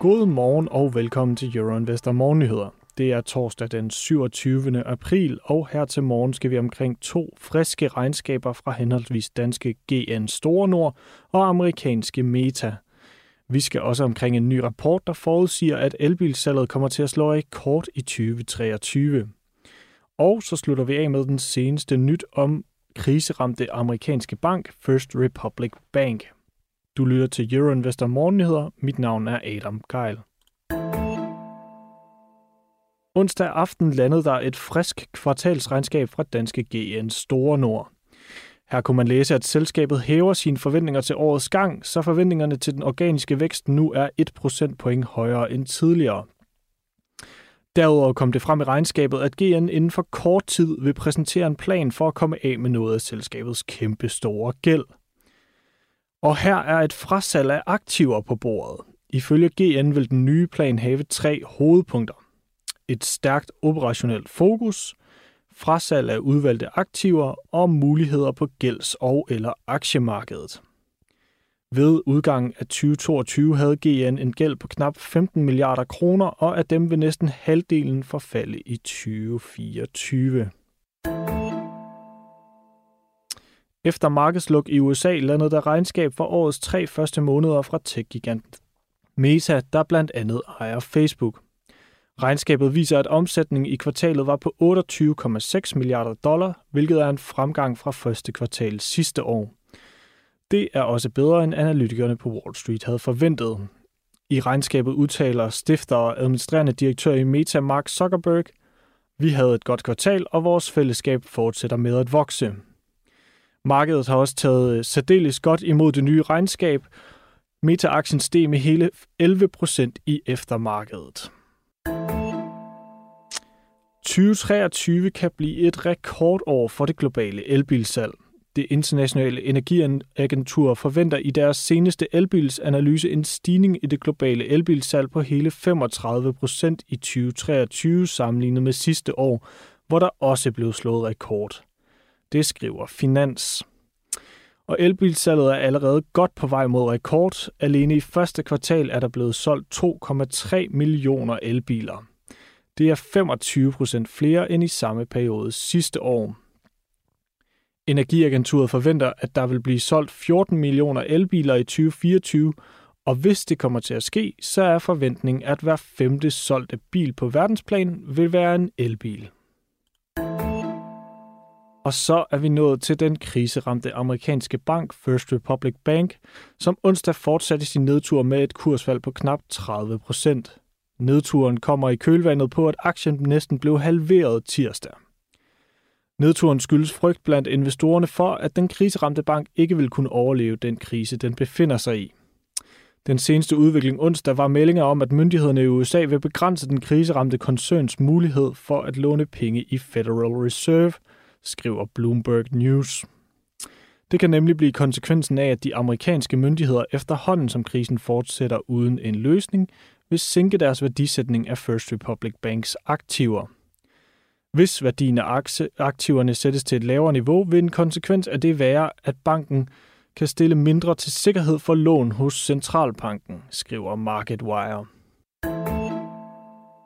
God morgen og velkommen til Euroinvestor Morgennyheder. Det er torsdag den 27. april, og her til morgen skal vi omkring to friske regnskaber fra henholdsvis danske GN Store Nord og amerikanske Meta. Vi skal også omkring en ny rapport, der forudsiger, at elbilsalget kommer til at slå rekord i 2023. Og så slutter vi af med den seneste nyt om kriseramte amerikanske bank First Republic Bank. Du lytter til Euroinvestor Morgennyheder. Mit navn er Adam Geil. Onsdag aften landede der et frisk kvartalsregnskab fra danske GN Store Nord. Her kunne man læse, at selskabet hæver sine forventninger til årets gang, så forventningerne til den organiske vækst nu er 1 procentpoint højere end tidligere. Derudover kom det frem i regnskabet, at GN inden for kort tid vil præsentere en plan for at komme af med noget af selskabets kæmpe store gæld. Og her er et frasalg af aktiver på bordet. Ifølge GN vil den nye plan have tre hovedpunkter. Et stærkt operationelt fokus, frasalg af udvalgte aktiver og muligheder på gælds- og eller aktiemarkedet. Ved udgangen af 2022 havde GN en gæld på knap 15 milliarder kroner, og af dem vil næsten halvdelen forfalde i 2024. Efter markedsluk i USA landede der regnskab for årets tre første måneder fra tech-giganten Meta, der blandt andet ejer Facebook. Regnskabet viser, at omsætningen i kvartalet var på 28,6 milliarder dollar, hvilket er en fremgang fra første kvartal sidste år. Det er også bedre, end analytikerne på Wall Street havde forventet. I regnskabet udtaler stifter og administrerende direktør i Meta, Mark Zuckerberg, vi havde et godt kvartal, og vores fællesskab fortsætter med at vokse. Markedet har også taget øh, særdeles godt imod det nye regnskab. Meta-aktien steg med hele 11 procent i eftermarkedet. 2023 kan blive et rekordår for det globale elbilsalg. Det internationale energiagentur forventer i deres seneste elbilsanalyse en stigning i det globale elbilsalg på hele 35 procent i 2023 sammenlignet med sidste år, hvor der også blev slået rekord. Det skriver Finans. Og elbilsalget er allerede godt på vej mod rekord. Alene i første kvartal er der blevet solgt 2,3 millioner elbiler. Det er 25 procent flere end i samme periode sidste år. Energiagenturet forventer, at der vil blive solgt 14 millioner elbiler i 2024, og hvis det kommer til at ske, så er forventningen, at hver femte solgte bil på verdensplan vil være en elbil. Og så er vi nået til den kriseramte amerikanske bank First Republic Bank, som onsdag fortsatte sin nedtur med et kursfald på knap 30 procent. Nedturen kommer i kølvandet på, at aktien næsten blev halveret tirsdag. Nedturen skyldes frygt blandt investorerne for, at den kriseramte bank ikke vil kunne overleve den krise, den befinder sig i. Den seneste udvikling onsdag var meldinger om, at myndighederne i USA vil begrænse den kriseramte koncerns mulighed for at låne penge i Federal Reserve, skriver Bloomberg News. Det kan nemlig blive konsekvensen af, at de amerikanske myndigheder efterhånden som krisen fortsætter uden en løsning, vil sænke deres værdisætning af First Republic Banks aktiver. Hvis værdien af aktiverne sættes til et lavere niveau, vil en konsekvens af det være, at banken kan stille mindre til sikkerhed for lån hos centralbanken, skriver MarketWire.